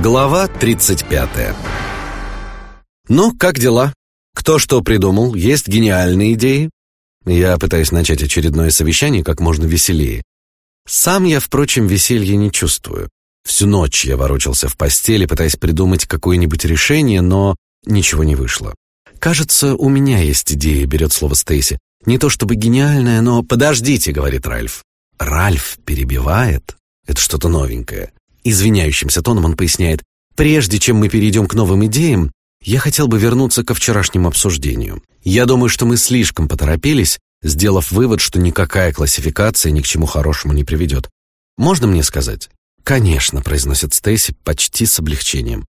Глава 35 Ну, как дела? Кто что придумал? Есть гениальные идеи? Я пытаюсь начать очередное совещание как можно веселее. Сам я, впрочем, веселья не чувствую. Всю ночь я ворочался в постели, пытаясь придумать какое-нибудь решение, но ничего не вышло. Кажется, у меня есть идея, берет слово Стейси. Не то чтобы гениальная, но подождите, говорит Ральф. Ральф перебивает. Это что-то новенькое. Извиняющимся тоном он поясняет: прежде чем мы перейдем к новым идеям, я хотел бы вернуться ко вчерашнему обсуждению. Я думаю, что мы слишком поторопились, сделав вывод, что никакая классификация ни к чему хорошему не приведет. Можно мне сказать? Конечно, произносит Стейси почти с облегчением.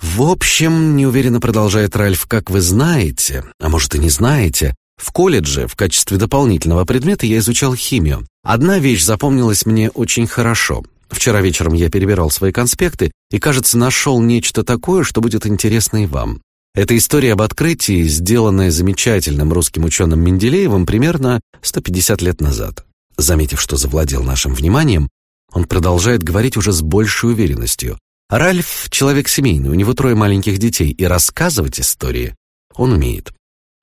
В общем, неуверенно продолжает Ральф, как вы знаете, а может и не знаете, в колледже в качестве дополнительного предмета я изучал химию. Одна вещь запомнилась мне очень хорошо. Вчера вечером я перебирал свои конспекты и, кажется, нашел нечто такое, что будет интересно и вам. Это история об открытии, сделанная замечательным русским ученым Менделеевым примерно 150 лет назад. Заметив, что завладел нашим вниманием, он продолжает говорить уже с большей уверенностью. Ральф человек семейный, у него трое маленьких детей, и рассказывать истории он умеет.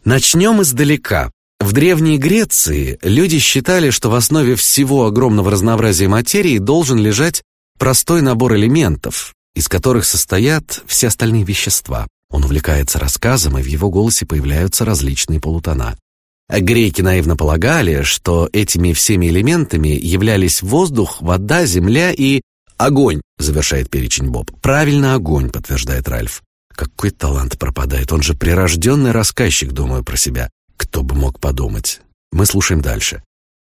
Начнем издалека. В древней Греции люди считали, что в основе всего огромного разнообразия материи должен лежать простой набор элементов, из которых состоят все остальные вещества. Он увлекается рассказом, и в его голосе появляются различные полутона. Греки наивно полагали, что этими всеми элементами являлись воздух, вода, земля и огонь. Завершает перечень Боб. Правильно, огонь, подтверждает Ральф. Какой талант пропадает, он же прирожденный рассказчик, думаю про себя. Кто бы мог подумать? Мы слушаем дальше.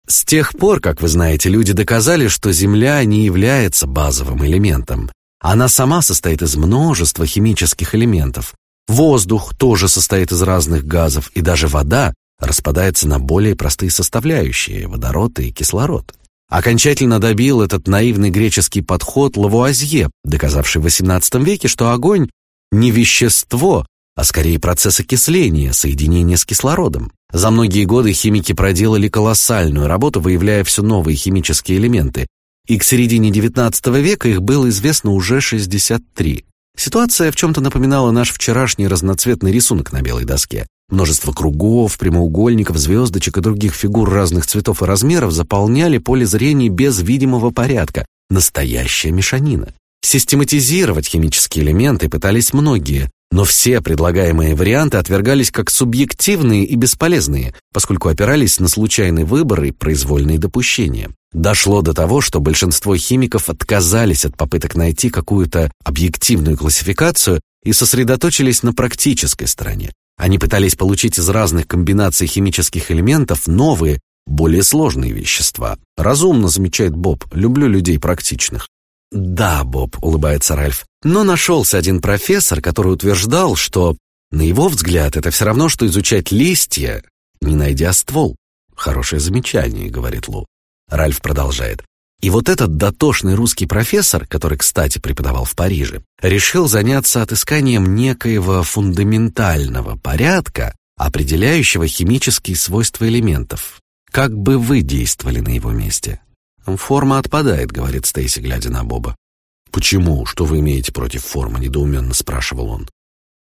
С тех пор, как вы знаете, люди доказали, что Земля не является базовым элементом. Она сама состоит из множества химических элементов. Воздух тоже состоит из разных газов, и даже вода распадается на более простые составляющие – водород и кислород. Окончательно добил этот наивный греческий подход Лавуазье, доказавший в XVIII веке, что огонь не вещество, а скорее процесс окисления, соединения с кислородом. За многие годы химики проделали колоссальную работу, выявляя все новые химические элементы, и к середине XIX века их было известно уже 63. Ситуация в чем-то напоминала наш вчерашний разноцветный рисунок на белой доске. Множество кругов, прямоугольников, звездочек и других фигур разных цветов и размеров заполняли поле зрения без видимого порядка. Настоящая мешанина. Систематизировать химические элементы пытались многие, но все предлагаемые варианты отвергались как субъективные и бесполезные, поскольку опирались на случайный выбор и произвольные допущения. Дошло до того, что большинство химиков отказались от попыток найти какую-то объективную классификацию и сосредоточились на практической стороне. Они пытались получить из разных комбинаций химических элементов новые, более сложные вещества. Разумно замечает Боб. Люблю людей практичных. Да, Боб, улыбается Ральф. Но нашелся один профессор, который утверждал, что, на его взгляд, это все равно, что изучать листья, не найдя ствол. Хорошее замечание, говорит Лу. Ральф продолжает. И вот этот дотошный русский профессор, который, кстати, преподавал в Париже, решил заняться отысканием некоего фундаментального порядка, определяющего химические свойства элементов. Как бы вы действовали на его месте? Форма отпадает, говорит Стейси, глядя на Боба. Почему? Что вы имеете против формы? недоуменно спрашивал он.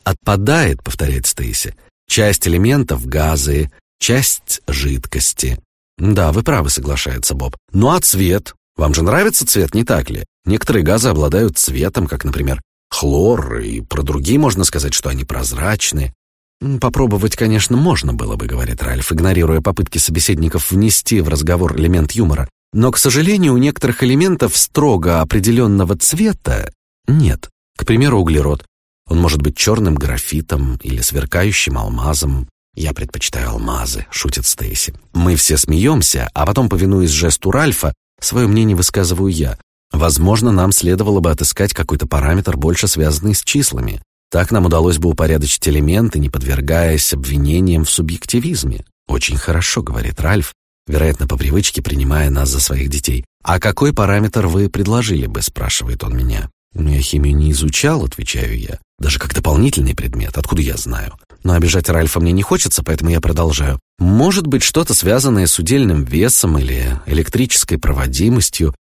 Отпадает, повторяет Стейси. Часть элементов газы, часть жидкости. Да, вы правы, соглашается Боб. Ну а цвет? Вам же нравится цвет, не так ли? Некоторые газы обладают цветом, как, например, хлор, и про другие можно сказать, что они прозрачны. Попробовать, конечно, можно было бы, говорит Ральф, игнорируя попытки собеседников внести в разговор элемент юмора. Но, к сожалению, у некоторых элементов строго определенного цвета нет. К примеру, углерод. Он может быть черным графитом или сверкающим алмазом. Я предпочитаю алмазы, шутит Стейси. Мы все смеемся, а потом, повинуясь жесту Ральфа, свое мнение высказываю я. Возможно, нам следовало бы отыскать какой-то параметр, больше связанный с числами. Так нам удалось бы упорядочить элементы, не подвергаясь обвинениям в субъективизме. Очень хорошо, говорит Ральф, вероятно, по привычке принимая нас за своих детей. «А какой параметр вы предложили бы?» – спрашивает он меня. «Ну, я химию не изучал», – отвечаю я. «Даже как дополнительный предмет, откуда я знаю?» Но обижать Ральфа мне не хочется, поэтому я продолжаю. «Может быть, что-то связанное с удельным весом или электрической проводимостью.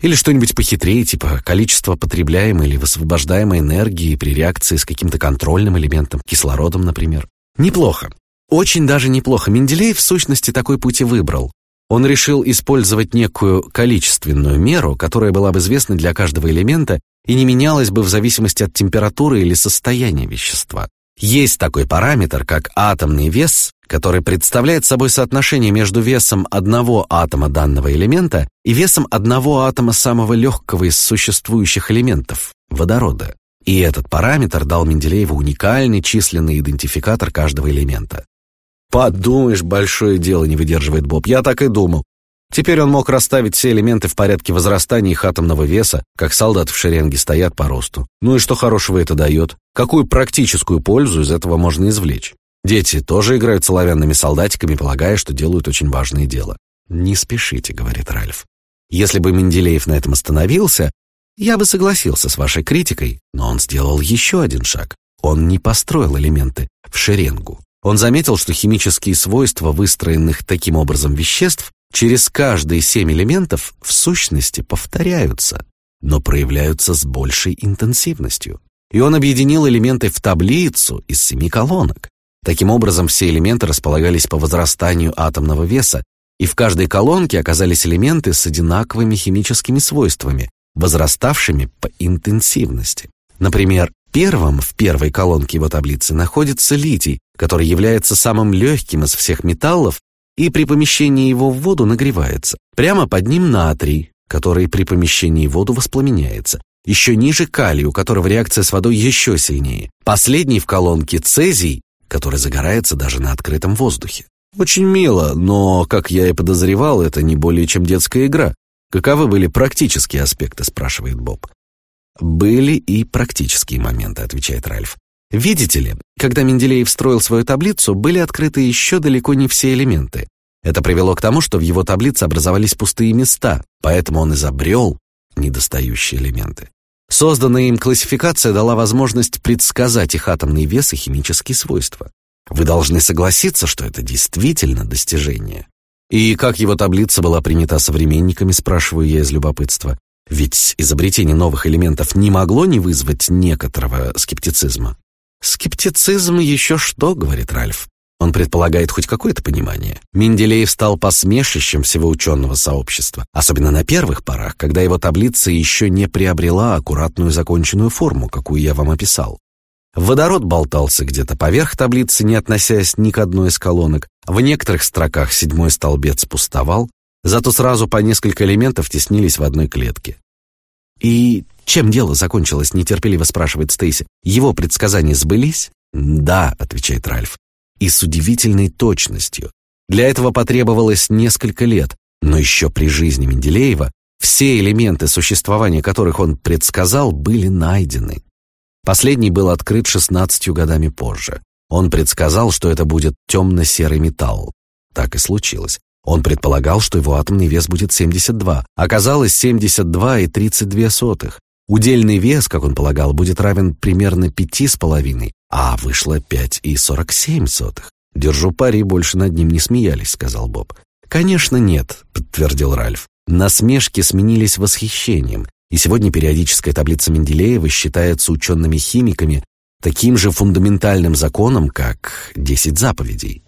Или что-нибудь похитрее, типа количество потребляемой или высвобождаемой энергии при реакции с каким-то контрольным элементом, кислородом, например. Неплохо. Очень даже неплохо. Менделеев в сущности такой путь и выбрал. Он решил использовать некую количественную меру, которая была бы известна для каждого элемента и не менялась бы в зависимости от температуры или состояния вещества. Есть такой параметр, как атомный вес, который представляет собой соотношение между весом одного атома данного элемента и весом одного атома самого легкого из существующих элементов – водорода. И этот параметр дал Менделееву уникальный численный идентификатор каждого элемента. «Подумаешь, большое дело не выдерживает Боб. Я так и думал. Теперь он мог расставить все элементы в порядке возрастания их атомного веса, как солдаты в шеренге стоят по росту. Ну и что хорошего это дает? Какую практическую пользу из этого можно извлечь? Дети тоже играют соловянными солдатиками, полагая, что делают очень важное дело. «Не спешите», — говорит Ральф. «Если бы Менделеев на этом остановился, я бы согласился с вашей критикой, но он сделал еще один шаг. Он не построил элементы в шеренгу. Он заметил, что химические свойства выстроенных таким образом веществ через каждые семь элементов в сущности повторяются, но проявляются с большей интенсивностью. И он объединил элементы в таблицу из семи колонок. Таким образом, все элементы располагались по возрастанию атомного веса, и в каждой колонке оказались элементы с одинаковыми химическими свойствами, возраставшими по интенсивности. Например, первым в первой колонке его таблицы находится литий, который является самым легким из всех металлов и при помещении его в воду нагревается. Прямо под ним натрий, который при помещении в воду воспламеняется. Еще ниже калий, у которого реакция с водой еще сильнее. Последний в колонке цезий, который загорается даже на открытом воздухе. Очень мило, но, как я и подозревал, это не более чем детская игра. Каковы были практические аспекты, спрашивает Боб. Были и практические моменты, отвечает Ральф. Видите ли, когда Менделеев строил свою таблицу, были открыты еще далеко не все элементы. Это привело к тому, что в его таблице образовались пустые места, поэтому он изобрел недостающие элементы. Созданная им классификация дала возможность предсказать их атомный вес и химические свойства. Вы должны согласиться, что это действительно достижение. И как его таблица была принята современниками, спрашиваю я из любопытства. Ведь изобретение новых элементов не могло не вызвать некоторого скептицизма. «Скептицизм еще что», — говорит Ральф. Он предполагает хоть какое-то понимание. Менделеев стал посмешищем всего ученого сообщества, особенно на первых порах, когда его таблица еще не приобрела аккуратную законченную форму, какую я вам описал. Водород болтался где-то поверх таблицы, не относясь ни к одной из колонок. В некоторых строках седьмой столбец пустовал, зато сразу по несколько элементов теснились в одной клетке. И чем дело закончилось, нетерпеливо спрашивает Стейси. Его предсказания сбылись? Да, отвечает Ральф. И с удивительной точностью. Для этого потребовалось несколько лет, но еще при жизни Менделеева все элементы, существования которых он предсказал, были найдены. Последний был открыт 16 годами позже. Он предсказал, что это будет темно-серый металл. Так и случилось. Он предполагал, что его атомный вес будет 72. Оказалось 72 и 32 сотых. Удельный вес, как он полагал, будет равен примерно 5,5, а вышло 5 и 47 сотых. «Держу пари, больше над ним не смеялись», — сказал Боб. «Конечно нет», — подтвердил Ральф. Насмешки сменились восхищением, и сегодня периодическая таблица Менделеева считается учеными-химиками таким же фундаментальным законом, как «Десять заповедей».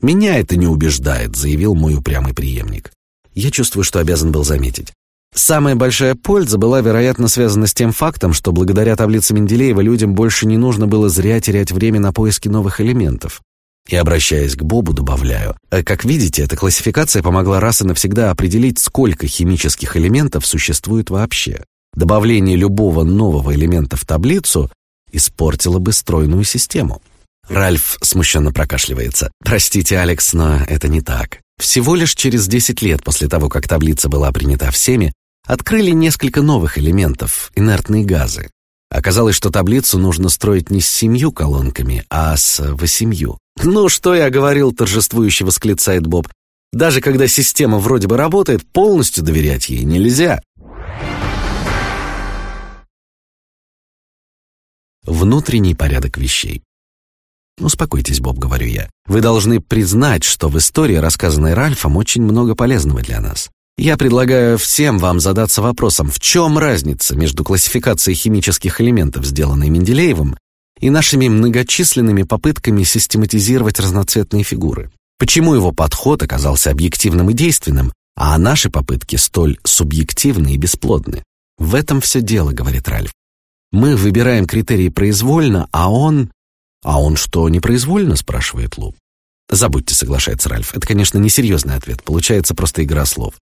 «Меня это не убеждает», — заявил мой упрямый преемник. Я чувствую, что обязан был заметить. Самая большая польза была, вероятно, связана с тем фактом, что благодаря таблице Менделеева людям больше не нужно было зря терять время на поиски новых элементов. И, обращаясь к Бобу, добавляю, «Э, как видите, эта классификация помогла раз и навсегда определить, сколько химических элементов существует вообще. Добавление любого нового элемента в таблицу испортило бы стройную систему. Ральф смущенно прокашливается. «Простите, Алекс, но это не так. Всего лишь через 10 лет после того, как таблица была принята всеми, открыли несколько новых элементов, инертные газы. Оказалось, что таблицу нужно строить не с семью колонками, а с восемью. «Ну, что я говорил», — торжествующе восклицает Боб. «Даже когда система вроде бы работает, полностью доверять ей нельзя». Внутренний порядок вещей. «Успокойтесь, Боб», — говорю я. «Вы должны признать, что в истории, рассказанной Ральфом, очень много полезного для нас. Я предлагаю всем вам задаться вопросом, в чем разница между классификацией химических элементов, сделанной Менделеевым, и нашими многочисленными попытками систематизировать разноцветные фигуры. Почему его подход оказался объективным и действенным, а наши попытки столь субъективны и бесплодны? В этом все дело, говорит Ральф. Мы выбираем критерии произвольно, а он... А он что, непроизвольно, спрашивает Лу. Забудьте, соглашается Ральф. Это, конечно, несерьезный ответ. Получается просто игра слов.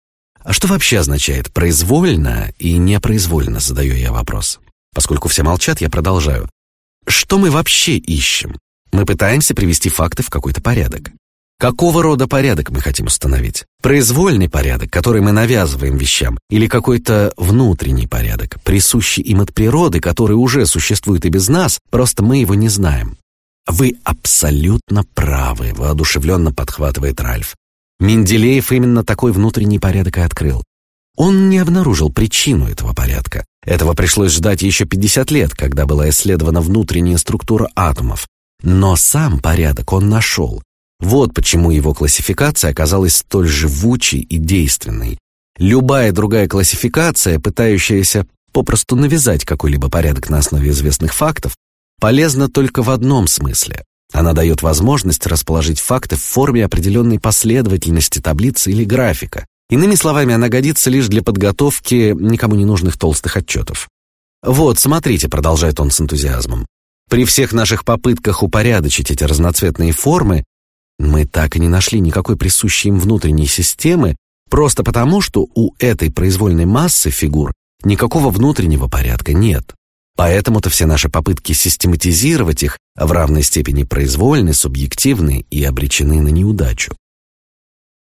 А что вообще означает произвольно и непроизвольно, задаю я вопрос. Поскольку все молчат, я продолжаю. Что мы вообще ищем? Мы пытаемся привести факты в какой-то порядок. Какого рода порядок мы хотим установить? Произвольный порядок, который мы навязываем вещам, или какой-то внутренний порядок, присущий им от природы, который уже существует и без нас, просто мы его не знаем. Вы абсолютно правы, воодушевленно подхватывает Ральф. Менделеев именно такой внутренний порядок и открыл. Он не обнаружил причину этого порядка. Этого пришлось ждать еще 50 лет, когда была исследована внутренняя структура атомов. Но сам порядок он нашел. Вот почему его классификация оказалась столь живучей и действенной. Любая другая классификация, пытающаяся попросту навязать какой-либо порядок на основе известных фактов, полезна только в одном смысле. Она дает возможность расположить факты в форме определенной последовательности таблицы или графика. Иными словами, она годится лишь для подготовки никому не нужных толстых отчетов. Вот, смотрите, продолжает он с энтузиазмом. При всех наших попытках упорядочить эти разноцветные формы, мы так и не нашли никакой присущей им внутренней системы, просто потому, что у этой произвольной массы фигур никакого внутреннего порядка нет. Поэтому-то все наши попытки систематизировать их в равной степени произвольны, субъективны и обречены на неудачу.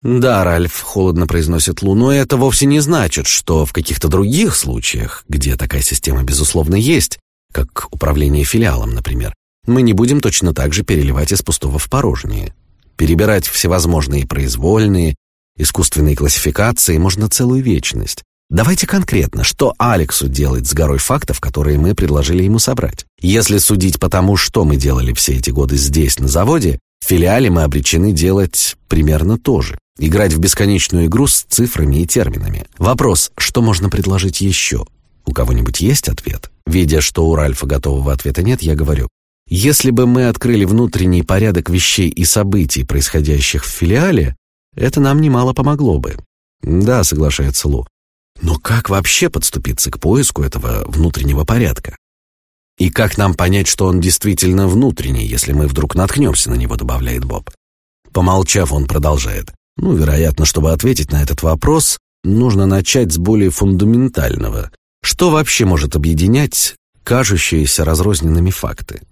«Да, Ральф», — холодно произносит Лу, «но это вовсе не значит, что в каких-то других случаях, где такая система, безусловно, есть, как управление филиалом, например, мы не будем точно так же переливать из пустого в порожнее. Перебирать всевозможные произвольные, искусственные классификации можно целую вечность. Давайте конкретно, что Алексу делать с горой фактов, которые мы предложили ему собрать. Если судить по тому, что мы делали все эти годы здесь, на заводе, в филиале мы обречены делать примерно то же. Играть в бесконечную игру с цифрами и терминами. Вопрос, что можно предложить еще? У кого-нибудь есть ответ? Видя, что у Ральфа готового ответа нет, я говорю, если бы мы открыли внутренний порядок вещей и событий, происходящих в филиале, это нам немало помогло бы. Да, соглашается Лу. Но как вообще подступиться к поиску этого внутреннего порядка? И как нам понять, что он действительно внутренний, если мы вдруг наткнемся на него, добавляет Боб. Помолчав, он продолжает. Ну, вероятно, чтобы ответить на этот вопрос, нужно начать с более фундаментального. Что вообще может объединять кажущиеся разрозненными факты?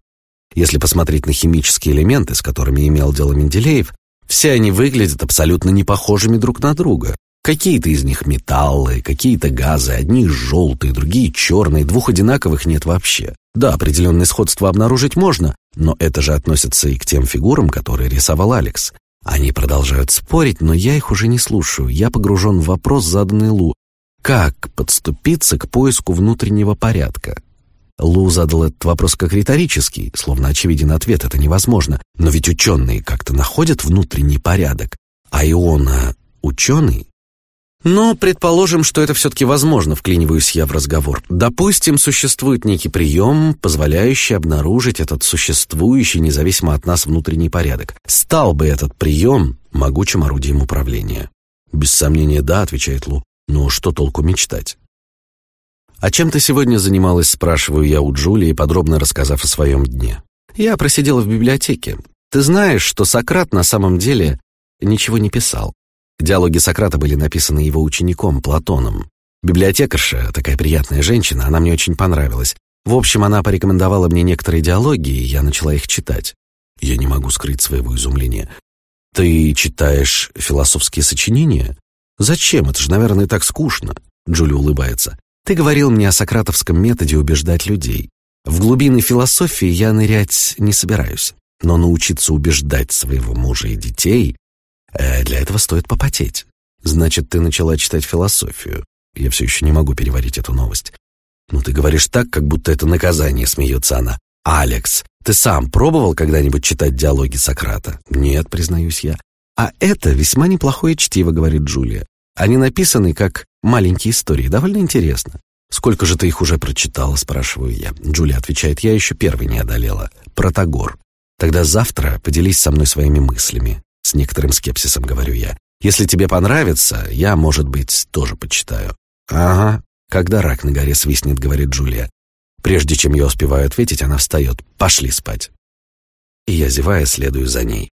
Если посмотреть на химические элементы, с которыми имел дело Менделеев, все они выглядят абсолютно не похожими друг на друга. Какие-то из них металлы, какие-то газы, одни желтые, другие черные, двух одинаковых нет вообще. Да, определенное сходство обнаружить можно, но это же относится и к тем фигурам, которые рисовал Алекс. Они продолжают спорить, но я их уже не слушаю. Я погружен в вопрос, заданный Лу. Как подступиться к поиску внутреннего порядка? Лу задал этот вопрос как риторический, словно очевиден ответ, это невозможно. Но ведь ученые как-то находят внутренний порядок. А Иона ученый? Но предположим, что это все-таки возможно, вклиниваюсь я в разговор. Допустим, существует некий прием, позволяющий обнаружить этот существующий, независимо от нас, внутренний порядок. Стал бы этот прием могучим орудием управления? Без сомнения, да, отвечает Лу. Но что толку мечтать? «А чем ты сегодня занималась?» – спрашиваю я у Джулии, подробно рассказав о своем дне. «Я просидела в библиотеке. Ты знаешь, что Сократ на самом деле ничего не писал. Диалоги Сократа были написаны его учеником Платоном. Библиотекарша, такая приятная женщина, она мне очень понравилась. В общем, она порекомендовала мне некоторые диалоги, и я начала их читать. Я не могу скрыть своего изумления. Ты читаешь философские сочинения? Зачем? Это же, наверное, так скучно. Джули улыбается. Ты говорил мне о сократовском методе убеждать людей. В глубины философии я нырять не собираюсь, но научиться убеждать своего мужа и детей Э, для этого стоит попотеть. Значит, ты начала читать философию. Я все еще не могу переварить эту новость. Ну, ты говоришь так, как будто это наказание, смеется она. Алекс, ты сам пробовал когда-нибудь читать диалоги Сократа? Нет, признаюсь я. А это весьма неплохое чтиво, говорит Джулия. Они написаны как маленькие истории, довольно интересно. «Сколько же ты их уже прочитала?» – спрашиваю я. Джулия отвечает, «Я еще первый не одолела. Протагор. Тогда завтра поделись со мной своими мыслями». С некоторым скепсисом говорю я. «Если тебе понравится, я, может быть, тоже почитаю». «Ага, когда рак на горе свистнет», — говорит Джулия. Прежде чем я успеваю ответить, она встает. «Пошли спать». И я, зевая, следую за ней.